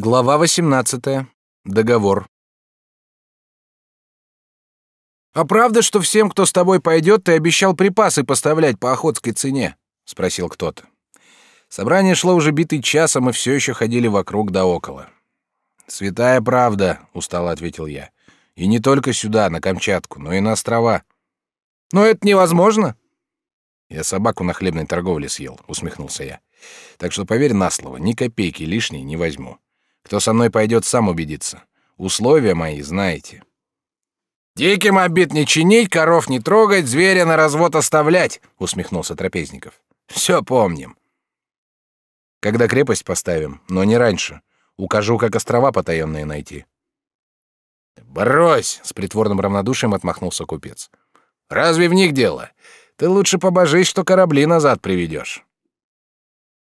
Глава 18. Договор. А правда, что всем, кто с тобой пойдет, ты обещал припасы поставлять по охотской цене? спросил кто-то. Собрание шло уже битый час, а мы все еще ходили вокруг да около. Святая правда, устало ответил я. И не только сюда, на Камчатку, но и на острова. Но это невозможно. Я собаку на хлебной торговле съел, усмехнулся я. Так что поверь на слово, ни копейки лишней не возьму. Кто со мной пойдет, сам убедится. Условия мои знаете. Диким обид не чинить, коров не трогать, зверя на развод оставлять, усмехнулся Трапезников. Все помним. Когда крепость поставим, но не раньше. Укажу, как острова потаенные найти. Брось, с притворным равнодушием отмахнулся купец. Разве в них дело? Ты лучше побожись, что корабли назад приведешь.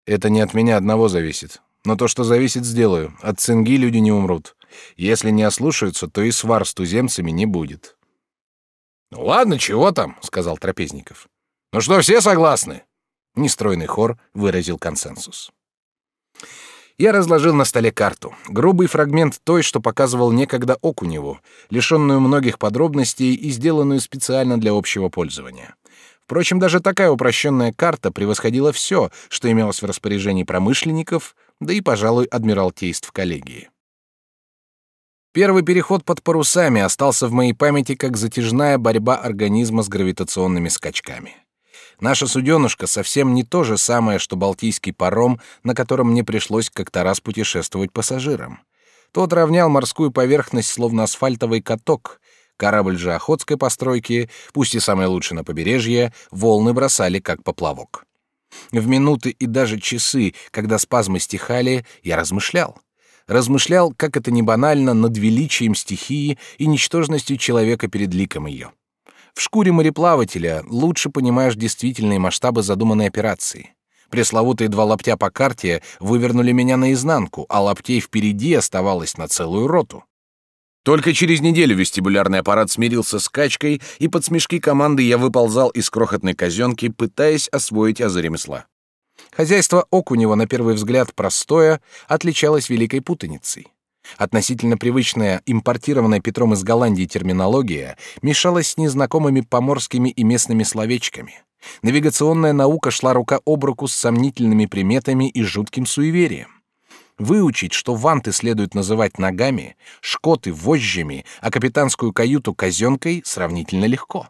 Это не от меня одного зависит. Но то, что зависит, сделаю. От цинги люди не умрут. Если не ослушаются, то и свар с туземцами не будет. Ну ладно, чего там, сказал Трапезников. Ну что, все согласны? Нестройный хор выразил консенсус. Я разложил на столе карту, грубый фрагмент той, что показывал некогда Окуневу, лишенную многих подробностей и сделанную специально для общего пользования. Впрочем, даже такая упрощенная карта превосходила все, что имелось в распоряжении промышленников, да и, пожалуй, адмиралтейств коллегии. Первый переход под парусами остался в моей памяти как затяжная борьба организма с гравитационными скачками. Наша суденушка совсем не то же самое, что балтийский паром, на котором мне пришлось как-то раз путешествовать пассажирам. Тот равнял морскую поверхность словно асфальтовый каток. Корабль же охотской постройки, пусть и самый лучший на побережье, волны бросали как поплавок. В минуты и даже часы, когда спазмы стихали, я размышлял. Размышлял, как это не банально, над величием стихии и ничтожностью человека перед ликом ее. В шкуре мореплавателя лучше понимаешь действительные масштабы задуманной операции. Пресловутые два лаптя по карте вывернули меня наизнанку, а лаптей впереди оставалось на целую роту. Только через неделю вестибулярный аппарат смирился с качкой, и под смешки команды я выползал из крохотной казенки, пытаясь освоить азы ремесла. Хозяйство Окунева, на первый взгляд простое, отличалось великой путаницей. Относительно привычная, импортированная Петром из Голландии терминология мешалась с незнакомыми поморскими и местными словечками. Навигационная наука шла рука об руку с сомнительными приметами и жутким суеверием. Выучить, что ванты следует называть ногами, шкоты — вожжами, а капитанскую каюту — казенкой, сравнительно легко.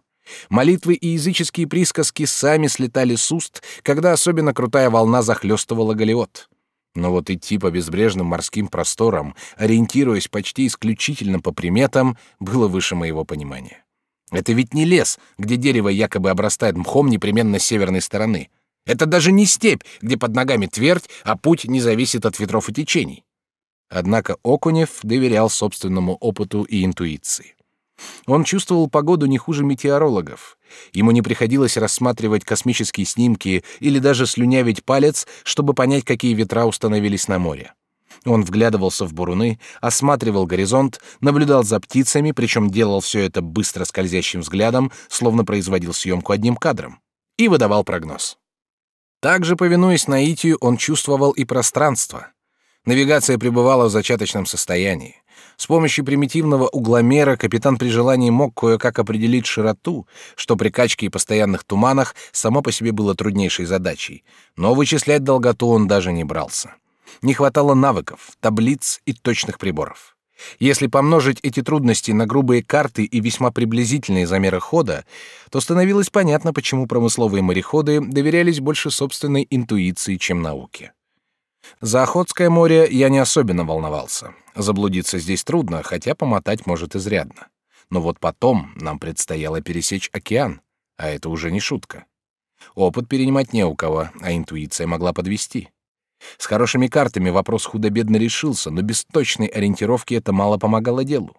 Молитвы и языческие присказки сами слетали с уст, когда особенно крутая волна захлестывала галеот. Но вот идти по безбрежным морским просторам, ориентируясь почти исключительно по приметам, было выше моего понимания. Это ведь не лес, где дерево якобы обрастает мхом непременно с северной стороны — это даже не степь, где под ногами твердь, а путь не зависит от ветров и течений. Однако Окунев доверял собственному опыту и интуиции. Он чувствовал погоду не хуже метеорологов. Ему не приходилось рассматривать космические снимки или даже слюнявить палец, чтобы понять, какие ветра установились на море. Он вглядывался в буруны, осматривал горизонт, наблюдал за птицами, причем делал все это быстро скользящим взглядом, словно производил съемку одним кадром, и выдавал прогноз. Также, повинуясь наитию, он чувствовал и пространство. Навигация пребывала в зачаточном состоянии. С помощью примитивного угломера капитан при желании мог кое-как определить широту, что при качке и постоянных туманах само по себе было труднейшей задачей, но вычислять долготу он даже не брался. Не хватало навыков, таблиц и точных приборов. Если помножить эти трудности на грубые карты и весьма приблизительные замеры хода, то становилось понятно, почему промысловые мореходы доверялись больше собственной интуиции, чем науке. За Охотское море я не особенно волновался. Заблудиться здесь трудно, хотя помотать может изрядно. Но вот потом нам предстояло пересечь океан, а это уже не шутка. Опыт перенимать не у кого, а интуиция могла подвести. С хорошими картами вопрос худо-бедно решился, но без точной ориентировки это мало помогало делу.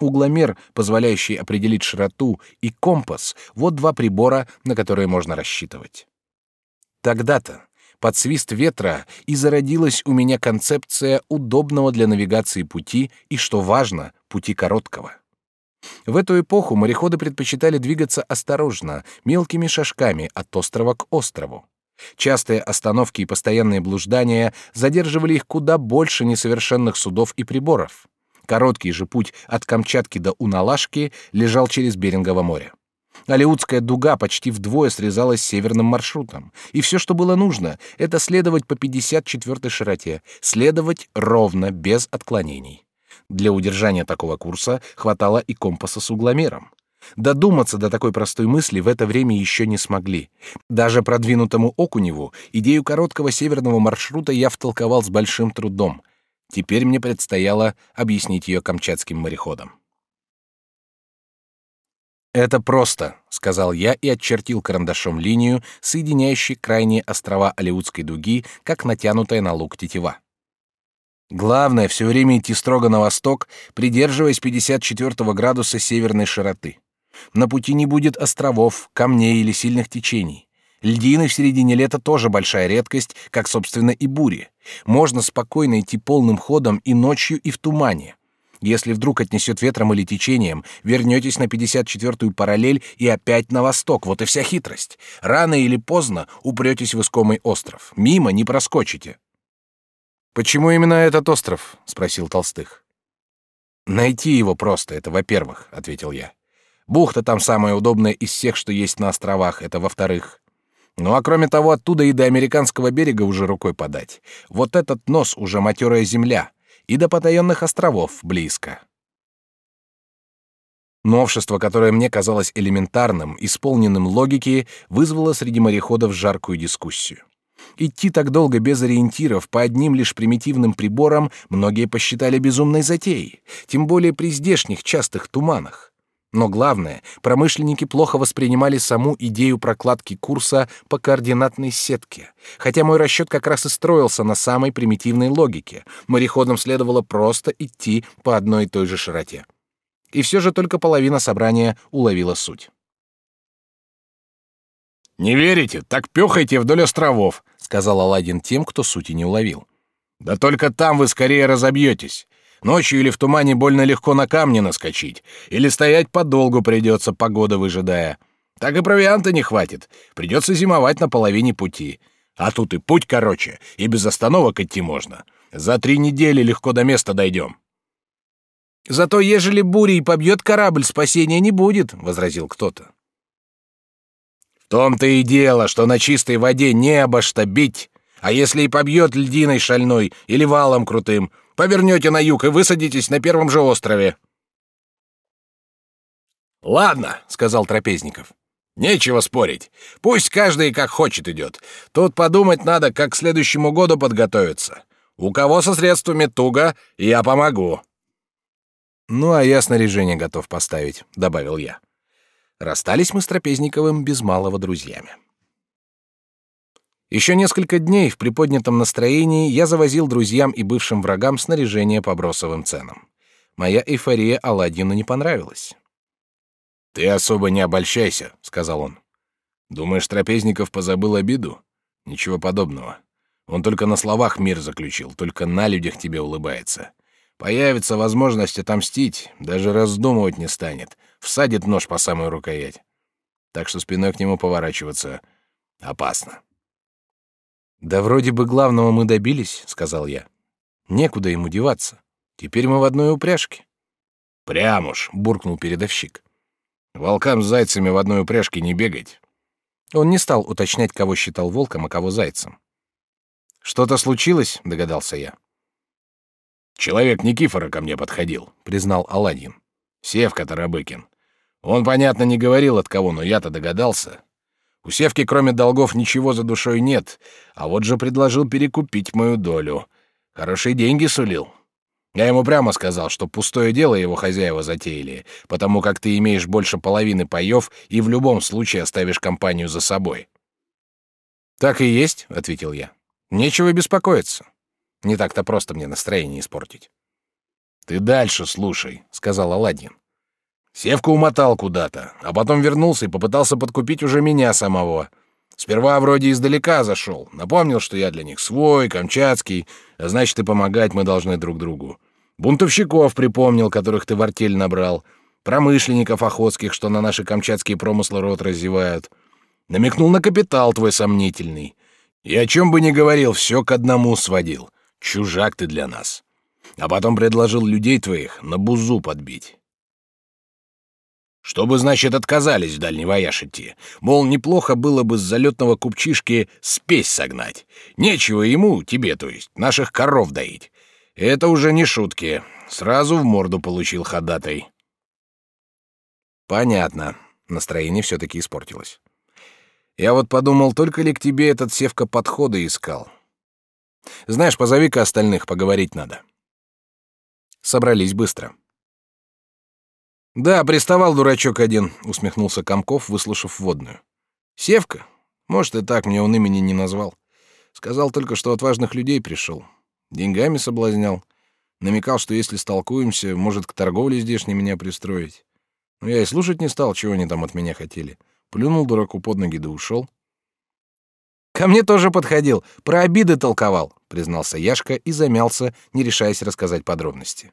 Угломер, позволяющий определить широту, и компас — вот два прибора, на которые можно рассчитывать. Тогда-то, под свист ветра, и зародилась у меня концепция удобного для навигации пути и, что важно, пути короткого. В эту эпоху мореходы предпочитали двигаться осторожно, мелкими шажками от острова к острову. Частые остановки и постоянные блуждания задерживали их куда больше несовершенных судов и приборов. Короткий же путь от Камчатки до Уналашки лежал через Берингово море. Алеутская дуга почти вдвое срезалась северным маршрутом, и все, что было нужно, это следовать по 54-й широте, следовать ровно, без отклонений. Для удержания такого курса хватало и компаса с угломером. Додуматься до такой простой мысли в это время еще не смогли. Даже продвинутому Окуневу идею короткого северного маршрута я втолковал с большим трудом. Теперь мне предстояло объяснить ее камчатским мореходам. «Это просто», — сказал я и отчертил карандашом линию, соединяющую крайние острова Алеутской дуги, как натянутая на лук тетива. Главное все время идти строго на восток, придерживаясь 54 градуса северной широты. На пути не будет островов, камней или сильных течений. Льдины в середине лета тоже большая редкость, как, собственно, и бури. Можно спокойно идти полным ходом и ночью, и в тумане. Если вдруг отнесет ветром или течением, вернетесь на 54-ю параллель и опять на восток. Вот и вся хитрость. Рано или поздно упретесь в искомый остров. Мимо не проскочите. Почему именно этот остров? спросил Толстых. Найти его просто, это во-первых, ответил я. Бухта там самая удобная из всех, что есть на островах, это во-вторых. Ну а кроме того, оттуда и до американского берега уже рукой подать. Вот этот нос уже матерая земля, и до потаенных островов близко. Новшество, которое мне казалось элементарным, исполненным логики, вызвало среди мореходов жаркую дискуссию. Идти так долго без ориентиров по одним лишь примитивным приборам многие посчитали безумной затеей, тем более при здешних частых туманах. Но главное, промышленники плохо воспринимали саму идею прокладки курса по координатной сетке. Хотя мой расчет как раз и строился на самой примитивной логике. Мореходам следовало просто идти по одной и той же широте. И все же только половина собрания уловила суть. «Не верите? Так пёхайте вдоль островов», — сказал Аладдин тем, кто сути не уловил. «Да только там вы скорее разобьетесь. Ночью или в тумане больно легко на камни наскочить, или стоять подолгу придется, погода выжидая. Так и провианта не хватит, придется зимовать на половине пути. А тут и путь короче, и без остановок идти можно. За три недели легко до места дойдем». «Зато ежели бурей побьет корабль, спасения не будет», — возразил кто-то. В том-то и дело, что на чистой воде не обо бить. А если и побьет льдиной шальной или валом крутым, повернете на юг и высадитесь на первом же острове. Ладно, сказал Трапезников. Нечего спорить. Пусть каждый как хочет идет. Тут подумать надо, как к следующему году подготовиться. У кого со средствами туго, я помогу. Ну а я снаряжение готов поставить, добавил я. Расстались мы с Трапезниковым без малого друзьями. Еще несколько дней в приподнятом настроении я завозил друзьям и бывшим врагам снаряжение по бросовым ценам. Моя эйфория Аладдину не понравилась. «Ты особо не обольщайся», — сказал он. «Думаешь, Трапезников позабыл обиду? Ничего подобного. Он только на словах мир заключил, только на людях тебе улыбается. Появится возможность отомстить, даже раздумывать не станет, всадит нож по самую рукоять. Так что спиной к нему поворачиваться опасно. Да вроде бы главного мы добились, сказал я. Некуда ему деваться. Теперь мы в одной упряжке. Прям уж, буркнул передовщик. Волкам с зайцами в одной упряжке не бегать. Он не стал уточнять, кого считал волком, а кого зайцем. Что-то случилось, догадался я. Человек Никифора ко мне подходил, признал Аладдин. Севка Тарабыкин. Он, понятно, не говорил от кого, но я-то догадался. У Севки, кроме долгов, ничего за душой нет, а вот же предложил перекупить мою долю. Хорошие деньги сулил. Я ему прямо сказал, что пустое дело его хозяева затеяли, потому как ты имеешь больше половины паёв и в любом случае оставишь компанию за собой. «Так и есть», — ответил я. «Нечего беспокоиться. Не так-то просто мне настроение испортить. Ты дальше слушай, сказал Аладдин. Севка умотал куда-то, а потом вернулся и попытался подкупить уже меня самого. Сперва вроде издалека зашел, напомнил, что я для них свой, камчатский, а значит и помогать мы должны друг другу. Бунтовщиков припомнил, которых ты в артель набрал, промышленников охотских, что на наши камчатские промыслы рот разевают. Намекнул на капитал твой сомнительный. И о чем бы ни говорил, все к одному сводил. Чужак ты для нас. А потом предложил людей твоих на бузу подбить. Чтобы, значит, отказались в дальний вояж идти. Мол, неплохо было бы с залетного купчишки спесь согнать. Нечего ему, тебе то есть, наших коров доить. Это уже не шутки. Сразу в морду получил ходатай. Понятно. Настроение все-таки испортилось. Я вот подумал, только ли к тебе этот Севка подхода искал. Знаешь, позови-ка остальных, поговорить надо. Собрались быстро. Да, приставал дурачок один, усмехнулся Комков, выслушав водную. Севка? Может, и так, мне он имени не назвал. Сказал только, что от важных людей пришел. Деньгами соблазнял. Намекал, что если столкуемся, может к торговле здешней меня пристроить. Но я и слушать не стал, чего они там от меня хотели. Плюнул дураку под ноги да ушел. Ко мне тоже подходил, про обиды толковал, признался Яшка и замялся, не решаясь рассказать подробности.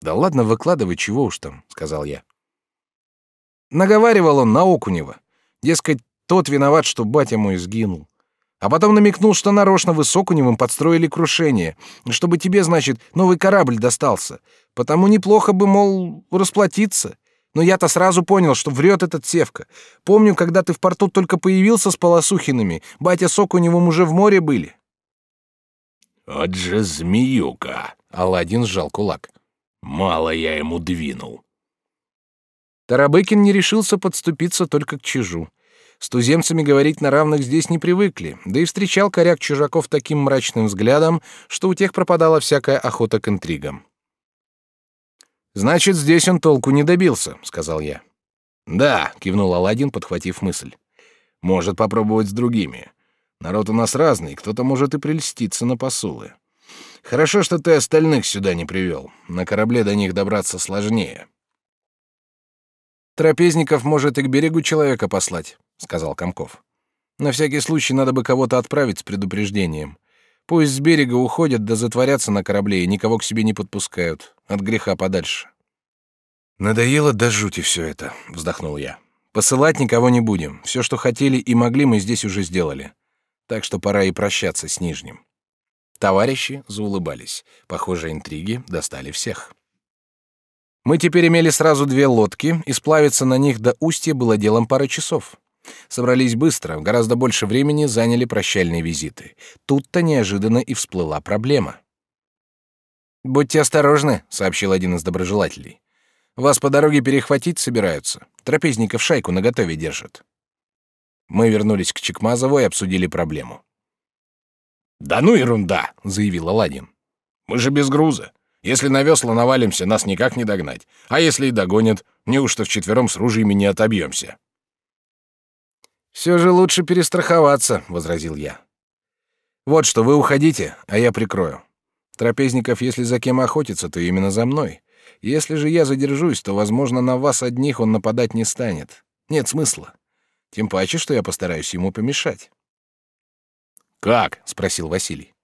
Да ладно, выкладывай, чего уж там, сказал я. Наговаривал он на Окунева. Дескать, тот виноват, что батя мой сгинул. А потом намекнул, что нарочно вы с Окуневым подстроили крушение, чтобы тебе, значит, новый корабль достался. Потому неплохо бы, мол, расплатиться. Но я-то сразу понял, что врет этот Севка. Помню, когда ты в порту только появился с Полосухиными, батя с Окуневым уже в море были. «От же змеюка!» — Аладдин сжал кулак. «Мало я ему двинул». Тарабыкин не решился подступиться только к чижу. С туземцами говорить на равных здесь не привыкли, да и встречал коряк чужаков таким мрачным взглядом, что у тех пропадала всякая охота к интригам. Значит, здесь он толку не добился, сказал я. Да, кивнул Аладдин, подхватив мысль. Может попробовать с другими. Народ у нас разный, кто-то может и прельститься на посулы. Хорошо, что ты остальных сюда не привел. На корабле до них добраться сложнее. Трапезников может и к берегу человека послать, сказал Комков. На всякий случай надо бы кого-то отправить с предупреждением. Пусть с берега уходят да затворятся на корабле и никого к себе не подпускают. От греха подальше. Надоело до жути все это, вздохнул я. Посылать никого не будем. Все, что хотели и могли, мы здесь уже сделали. Так что пора и прощаться с Нижним. Товарищи заулыбались. Похоже, интриги достали всех. Мы теперь имели сразу две лодки, и сплавиться на них до устья было делом пары часов. Собрались быстро, гораздо больше времени заняли прощальные визиты. Тут-то неожиданно и всплыла проблема. «Будьте осторожны», — сообщил один из доброжелателей. «Вас по дороге перехватить собираются. Трапезников шайку наготове держат». Мы вернулись к Чекмазову и обсудили проблему. «Да ну ерунда», — заявил Аладдин. «Мы же без груза. Если на весла навалимся, нас никак не догнать. А если и догонят, неужто вчетвером с ружьями не отобьемся?» «Все же лучше перестраховаться», — возразил я. «Вот что, вы уходите, а я прикрою. Трапезников, если за кем охотиться, то именно за мной. Если же я задержусь, то, возможно, на вас одних он нападать не станет. Нет смысла. Тем паче, что я постараюсь ему помешать». «Как?» — спросил Василий.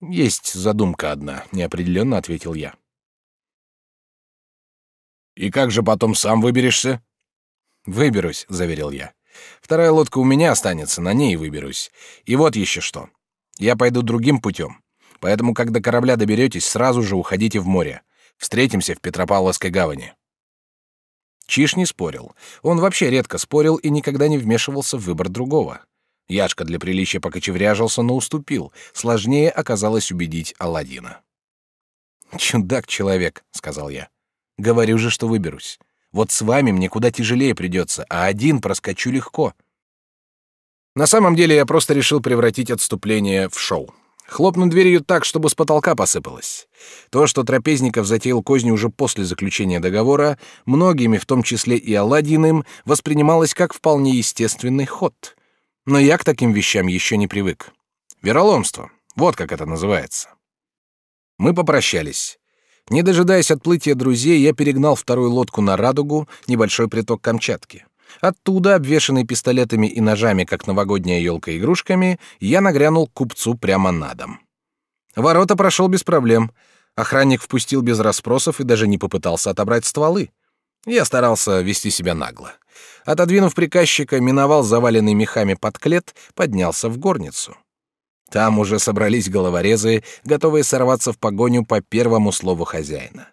«Есть задумка одна», — неопределенно ответил я. «И как же потом сам выберешься?» «Выберусь», — заверил я. «Вторая лодка у меня останется, на ней выберусь. И вот еще что. Я пойду другим путем. Поэтому, когда корабля доберетесь, сразу же уходите в море. Встретимся в Петропавловской гавани». Чиш не спорил. Он вообще редко спорил и никогда не вмешивался в выбор другого. Яшка для приличия покочевряжился, но уступил. Сложнее оказалось убедить Аладдина. «Чудак-человек», — сказал я. «Говорю же, что выберусь. Вот с вами мне куда тяжелее придется, а один проскочу легко». На самом деле я просто решил превратить отступление в шоу. Хлопнуть дверью так, чтобы с потолка посыпалось. То, что Трапезников затеял козни уже после заключения договора, многими, в том числе и Аладдиным, воспринималось как вполне естественный ход. Но я к таким вещам еще не привык. Вероломство. Вот как это называется. Мы попрощались. Не дожидаясь отплытия друзей, я перегнал вторую лодку на Радугу, небольшой приток Камчатки. Оттуда, обвешанный пистолетами и ножами, как новогодняя елка игрушками, я нагрянул к купцу прямо на дом. Ворота прошел без проблем. Охранник впустил без расспросов и даже не попытался отобрать стволы. Я старался вести себя нагло. Отодвинув приказчика, миновал заваленный мехами подклет, поднялся в горницу. Там уже собрались головорезы, готовые сорваться в погоню по первому слову хозяина.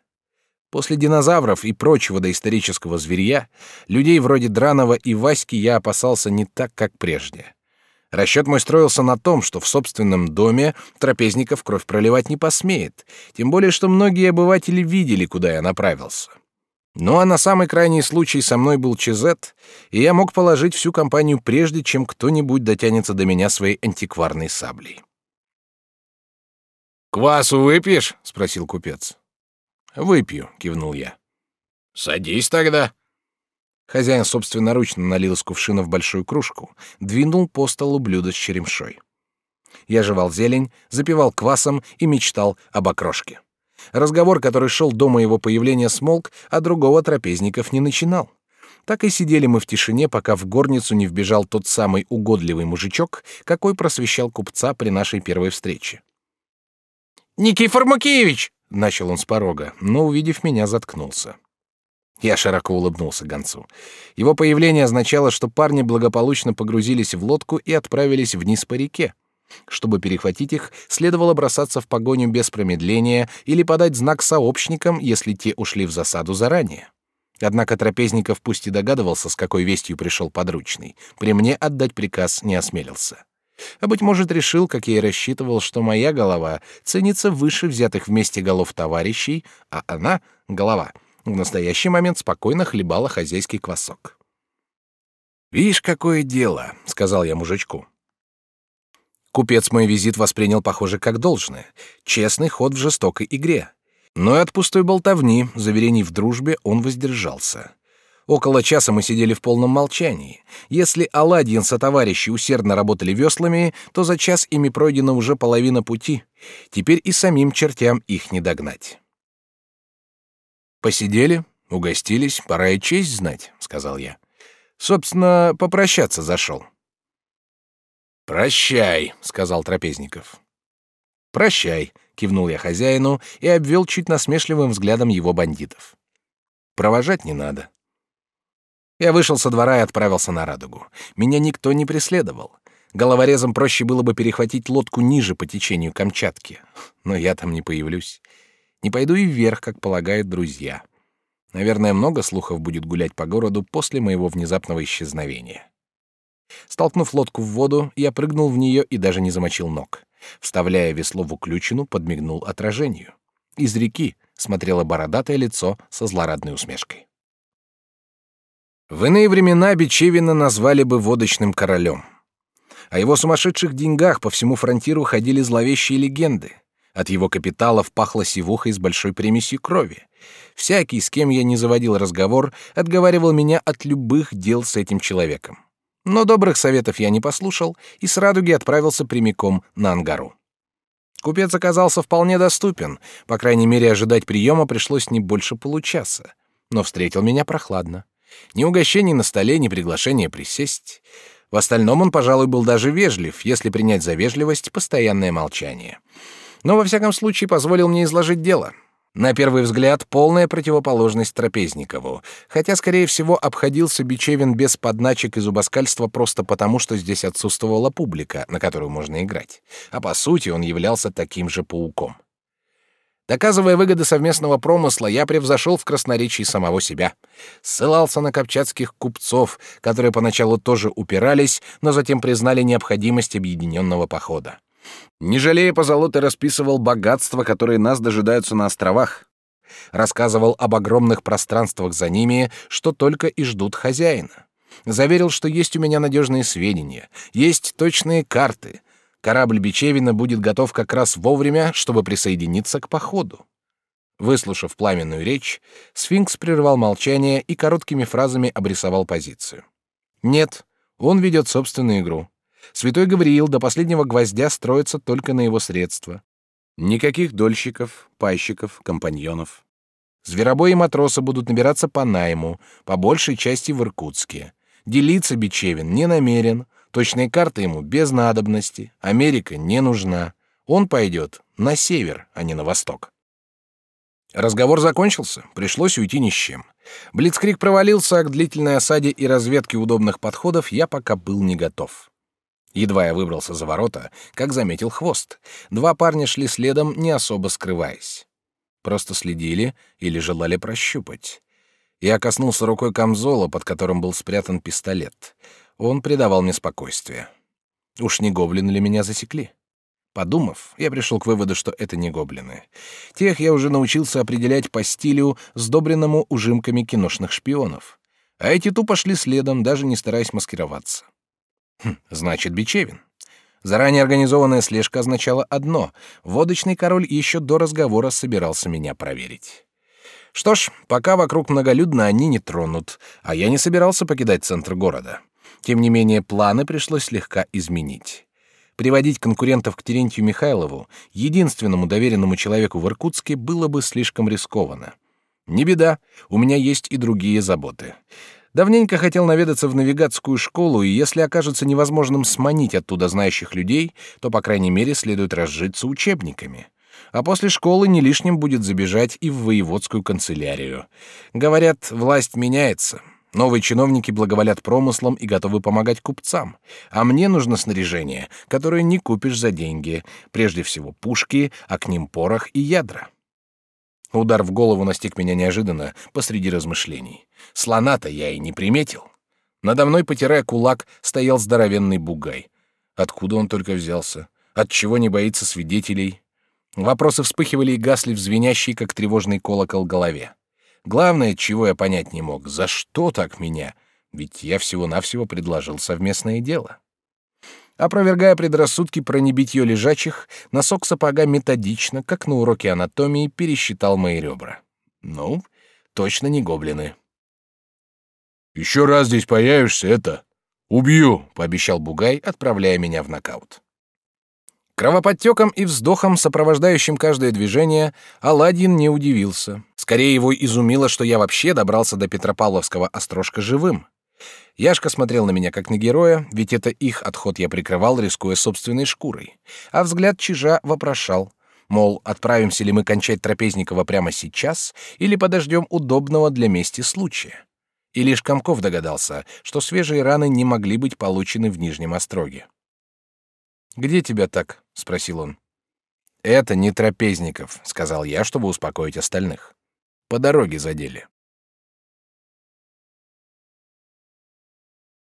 После динозавров и прочего доисторического зверья, людей вроде Дранова и Васьки я опасался не так, как прежде. Расчет мой строился на том, что в собственном доме трапезников кровь проливать не посмеет, тем более что многие обыватели видели, куда я направился. Ну а на самый крайний случай со мной был Чезет, и я мог положить всю компанию прежде, чем кто-нибудь дотянется до меня своей антикварной саблей. «Квасу выпьешь?» — спросил купец. «Выпью», — кивнул я. «Садись тогда». Хозяин собственноручно налил из кувшина в большую кружку, двинул по столу блюдо с черемшой. Я жевал зелень, запивал квасом и мечтал об окрошке. Разговор, который шел до моего появления, смолк, а другого трапезников не начинал. Так и сидели мы в тишине, пока в горницу не вбежал тот самый угодливый мужичок, какой просвещал купца при нашей первой встрече. «Никифор Макеевич!» — начал он с порога, но, увидев меня, заткнулся. Я широко улыбнулся гонцу. Его появление означало, что парни благополучно погрузились в лодку и отправились вниз по реке. Чтобы перехватить их, следовало бросаться в погоню без промедления или подать знак сообщникам, если те ушли в засаду заранее. Однако Трапезников пусть и догадывался, с какой вестью пришел подручный, при мне отдать приказ не осмелился. А, быть может, решил, как я и рассчитывал, что моя голова ценится выше взятых вместе голов товарищей, а она, голова, в настоящий момент спокойно хлебала хозяйский квасок. «Видишь, какое дело», — сказал я мужичку. Купец мой визит воспринял, похоже, как должное. Честный ход в жестокой игре. Но и от пустой болтовни, заверений в дружбе, он воздержался. Около часа мы сидели в полном молчании. Если Аладдин со товарищи усердно работали веслами, то за час ими пройдена уже половина пути. Теперь и самим чертям их не догнать. Посидели, угостились, пора и честь знать, сказал я. Собственно, попрощаться зашел. Прощай, сказал Трапезников. Прощай, кивнул я хозяину и обвел чуть насмешливым взглядом его бандитов. Провожать не надо. Я вышел со двора и отправился на Радугу. Меня никто не преследовал. Головорезам проще было бы перехватить лодку ниже по течению Камчатки, но я там не появлюсь. Не пойду и вверх, как полагают друзья. Наверное, много слухов будет гулять по городу после моего внезапного исчезновения. Столкнув лодку в воду, я прыгнул в нее и даже не замочил ног. Вставляя весло в уключину, подмигнул отражению. Из реки смотрело бородатое лицо со злорадной усмешкой. В иные времена Бичевина назвали бы водочным королем. О его сумасшедших деньгах по всему фронтиру ходили зловещие легенды. От его капиталов пахло сивухой с большой примесью крови. Всякий, с кем я не заводил разговор, отговаривал меня от любых дел с этим человеком. Но добрых советов я не послушал и с радуги отправился прямиком на Ангару. Купец оказался вполне доступен, по крайней мере, ожидать приема пришлось не больше получаса. Но встретил меня прохладно. Ни угощений на столе, ни приглашения присесть. В остальном он, пожалуй, был даже вежлив, если принять за вежливость постоянное молчание но во всяком случае позволил мне изложить дело. На первый взгляд полная противоположность Трапезникову, хотя, скорее всего, обходился Бичевин без подначек и зубоскальства просто потому, что здесь отсутствовала публика, на которую можно играть. А по сути он являлся таким же пауком. Доказывая выгоды совместного промысла, я превзошел в красноречии самого себя. Ссылался на копчатских купцов, которые поначалу тоже упирались, но затем признали необходимость объединенного похода. Не жалея позолоты, расписывал богатства, которые нас дожидаются на островах. Рассказывал об огромных пространствах за ними, что только и ждут хозяина. Заверил, что есть у меня надежные сведения, есть точные карты. Корабль Бичевина будет готов как раз вовремя, чтобы присоединиться к походу. Выслушав пламенную речь, сфинкс прервал молчание и короткими фразами обрисовал позицию. Нет, он ведет собственную игру. Святой Гавриил до последнего гвоздя строится только на его средства. Никаких дольщиков, пайщиков, компаньонов. Зверобои и матросы будут набираться по найму, по большей части в Иркутске. Делиться Бичевин не намерен, точные карты ему без надобности, Америка не нужна. Он пойдет на север, а не на восток. Разговор закончился, пришлось уйти ни с чем. Блицкрик провалился, а к длительной осаде и разведке удобных подходов я пока был не готов. Едва я выбрался за ворота, как заметил хвост. Два парня шли следом, не особо скрываясь. Просто следили или желали прощупать. Я коснулся рукой камзола, под которым был спрятан пистолет. Он придавал мне спокойствие. Уж не гоблины ли меня засекли? Подумав, я пришел к выводу, что это не гоблины. Тех я уже научился определять по стилю, сдобренному ужимками киношных шпионов. А эти тупо шли следом, даже не стараясь маскироваться. Хм, значит, Бичевин. Заранее организованная слежка означала одно — водочный король еще до разговора собирался меня проверить. Что ж, пока вокруг многолюдно, они не тронут, а я не собирался покидать центр города. Тем не менее, планы пришлось слегка изменить. Приводить конкурентов к Терентию Михайлову, единственному доверенному человеку в Иркутске, было бы слишком рискованно. Не беда, у меня есть и другие заботы. Давненько хотел наведаться в навигатскую школу, и если окажется невозможным сманить оттуда знающих людей, то, по крайней мере, следует разжиться учебниками. А после школы не лишним будет забежать и в воеводскую канцелярию. Говорят, власть меняется. Новые чиновники благоволят промыслам и готовы помогать купцам, а мне нужно снаряжение, которое не купишь за деньги, прежде всего пушки, а к ним порох и ядра. Удар в голову настиг меня неожиданно посреди размышлений. Слона-то я и не приметил. Надо мной, потирая кулак, стоял здоровенный бугай. Откуда он только взялся? От чего не боится свидетелей? Вопросы вспыхивали и гасли в звенящей, как тревожный колокол, голове. Главное, чего я понять не мог, за что так меня? Ведь я всего-навсего предложил совместное дело. Опровергая предрассудки про небитье лежачих, носок сапога методично, как на уроке анатомии, пересчитал мои ребра. Ну, точно не гоблины. «Еще раз здесь появишься, это... Убью!» — пообещал Бугай, отправляя меня в нокаут. Кровоподтеком и вздохом, сопровождающим каждое движение, Аладдин не удивился. Скорее его изумило, что я вообще добрался до Петропавловского острожка живым. Яшка смотрел на меня как на героя, ведь это их отход я прикрывал, рискуя собственной шкурой. А взгляд чижа вопрошал, мол, отправимся ли мы кончать Трапезникова прямо сейчас или подождем удобного для мести случая. И лишь Комков догадался, что свежие раны не могли быть получены в Нижнем Остроге. «Где тебя так?» — спросил он. «Это не Трапезников», — сказал я, чтобы успокоить остальных. «По дороге задели».